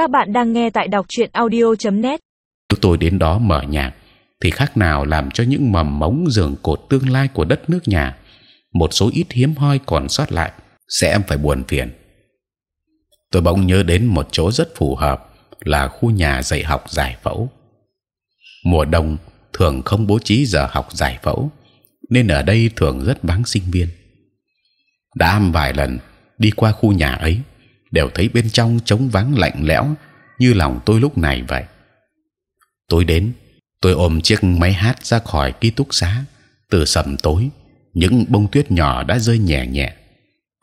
Các bạn đang nghe tại đọc truyện audio.net. Tôi đến đó mở nhạc thì khác nào làm cho những mầm mống giường cột tương lai của đất nước nhà một số ít hiếm hoi còn sót lại sẽ phải buồn phiền. Tôi bỗng nhớ đến một chỗ rất phù hợp là khu nhà dạy học giải phẫu. Mùa đông thường không bố trí giờ học giải phẫu, nên ở đây thường rất vắng sinh viên. đã vài lần đi qua khu nhà ấy, đều thấy bên trong trống vắng lạnh lẽo như lòng tôi lúc này vậy. Tôi đến, tôi ôm chiếc máy hát ra khỏi ký túc xá. Từ sầm tối, những bông tuyết nhỏ đã rơi nhẹ nhẹ.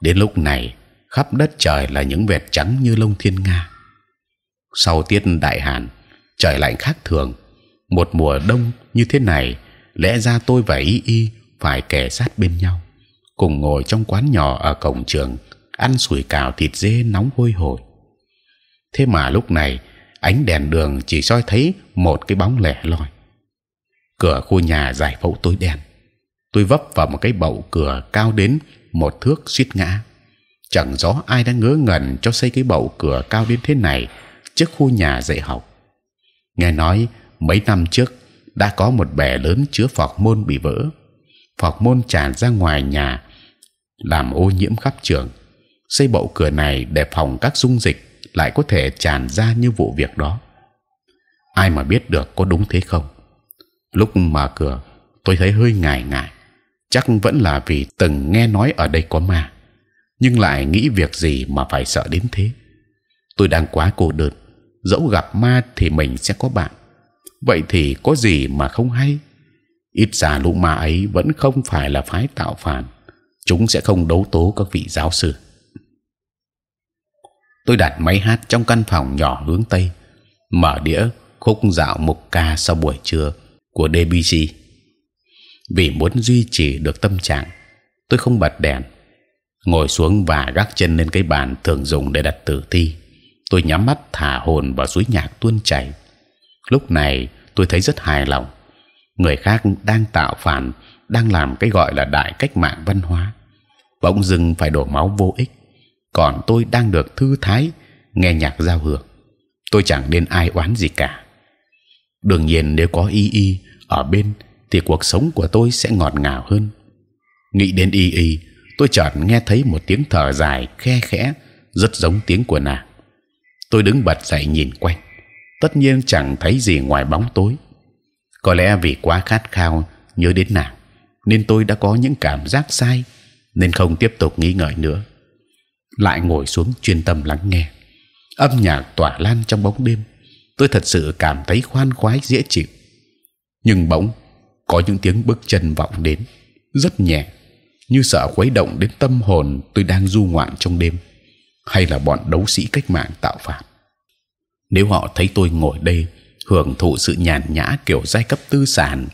Đến lúc này, khắp đất trời là những vệt trắng như lông thiên nga. Sau tiết đại hàn, trời lạnh khác thường. Một mùa đông như thế này, lẽ ra tôi và y y phải kề sát bên nhau, cùng ngồi trong quán nhỏ ở cổng trường, ăn sủi cảo thịt dê nóng hôi hổi. Thế mà lúc này ánh đèn đường chỉ soi thấy một cái bóng lẻ loi. Cửa khu nhà giải phẫu tối đen. Tôi vấp vào một cái bậu cửa cao đến một thước suýt ngã. Chẳng rõ ai đã ngớ ngẩn cho xây cái bậu cửa cao đến thế này trước khu nhà dạy học. Nghe nói mấy năm trước đã có một bè lớn chứa phọc môn bị vỡ, phọc môn tràn ra ngoài nhà, làm ô nhiễm khắp trường. Xây bậu cửa này để phòng các dung dịch lại có thể tràn ra như vụ việc đó. Ai mà biết được có đúng thế không? Lúc mở cửa, tôi thấy hơi ngại ngại. Chắc vẫn là vì từng nghe nói ở đây có ma, nhưng lại nghĩ việc gì mà phải sợ đến thế. Tôi đang quá cô đơn, dẫu gặp ma thì mình sẽ có bạn. Vậy thì có gì mà không hay? Ít ra lũ ma ấy vẫn không phải là phái tạo phản, chúng sẽ không đấu tố các vị giáo sư tôi đặt máy hát trong căn phòng nhỏ hướng tây, mở đĩa khúc dạo mục ca sau buổi trưa của Debussy. Vì muốn duy trì được tâm trạng, tôi không bật đèn. Ngồi xuống và gác chân lên cái bàn thường dùng để đặt tử thi, tôi nhắm mắt thả hồn vào suối nhạc tuôn chảy. Lúc này, tôi thấy rất hài lòng. Người khác đang tạo phản, đang làm cái gọi là đại cách mạng văn hóa. Bỗng dưng phải đổ máu vô ích còn tôi đang được thư thái, nghe nhạc giao hưởng. Tôi chẳng nên ai oán gì cả. Đương nhiên nếu có y y ở bên, thì cuộc sống của tôi sẽ ngọt ngào hơn. Nghĩ đến y y, tôi chợt nghe thấy một tiếng thở dài khe khẽ, rất giống tiếng của nàng. Tôi đứng bật dậy nhìn quanh. Tất nhiên chẳng thấy gì ngoài bóng tối. Có lẽ vì quá khát khao nhớ đến nàng, nên tôi đã có những cảm giác sai, nên không tiếp tục nghĩ ngợi nữa lại ngồi xuống chuyên tâm lắng nghe. Âm nhạc tỏa lan trong bóng đêm, tôi thật sự cảm thấy khoan khoái dễ chịu. Nhưng bỗng, có những tiếng bước chân vọng đến, rất nhẹ, như sợ khuấy động đến tâm hồn tôi đang du ngoạn trong đêm, hay là bọn đấu sĩ cách mạng tạo phản. Nếu họ thấy tôi ngồi đây, hưởng thụ sự nhàn nhã kiểu giai cấp tư sản,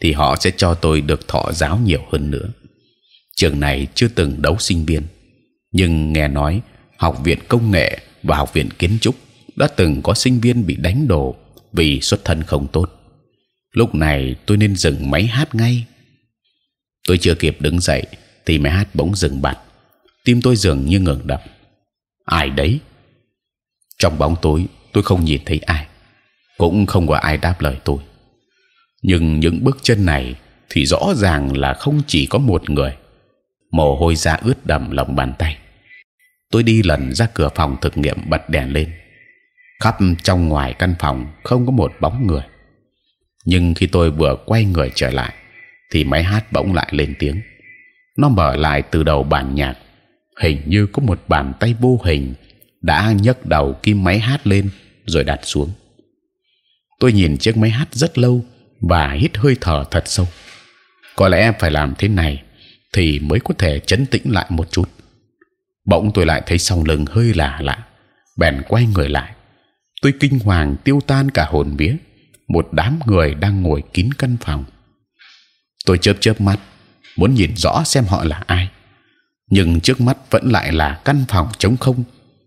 thì họ sẽ cho tôi được thọ giáo nhiều hơn nữa. Trường này chưa từng đấu sinh viên nhưng nghe nói học viện công nghệ và học viện kiến trúc đã từng có sinh viên bị đánh đổ vì xuất thân không tốt. Lúc này tôi nên dừng máy hát ngay. Tôi chưa kịp đứng dậy thì máy hát bỗng dừng bặt. Tim tôi dường như ngừng đập. Ai đấy? Trong bóng tối tôi không nhìn thấy ai, cũng không có ai đáp lời tôi. Nhưng những bước chân này thì rõ ràng là không chỉ có một người mồ hôi ra ướt đầm lòng bàn tay. Tôi đi lần ra cửa phòng thực nghiệm bật đèn lên. khắp trong ngoài căn phòng không có một bóng người. Nhưng khi tôi vừa quay người trở lại, thì máy hát bỗng lại lên tiếng. Nó mở lại từ đầu bản nhạc. Hình như có một bàn tay vô hình đã nhấc đầu kim máy hát lên rồi đặt xuống. Tôi nhìn chiếc máy hát rất lâu và hít hơi thở thật sâu. Có lẽ phải làm thế này thì mới có thể chấn tĩnh lại một chút. Bỗng tôi lại thấy sau lưng hơi lạ lạ, bèn quay người lại. Tôi kinh hoàng tiêu tan cả hồn vía. Một đám người đang ngồi kín căn phòng. Tôi chớp chớp mắt, muốn nhìn rõ xem họ là ai. Nhưng trước mắt vẫn lại là căn phòng trống không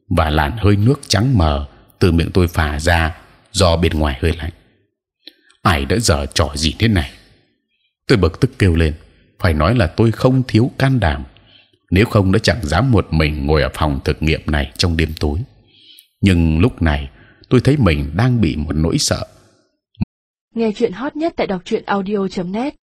và làn hơi nước trắng mờ từ miệng tôi phả ra do bên ngoài hơi lạnh. Ai đã dở trò gì thế này? Tôi bực tức kêu lên phải nói là tôi không thiếu can đảm. Nếu không đã chẳng dám một mình ngồi ở phòng thực nghiệm này trong đêm tối. Nhưng lúc này, tôi thấy mình đang bị một nỗi sợ. Nghe chuyện hot nhất tại đọc truyện audio.net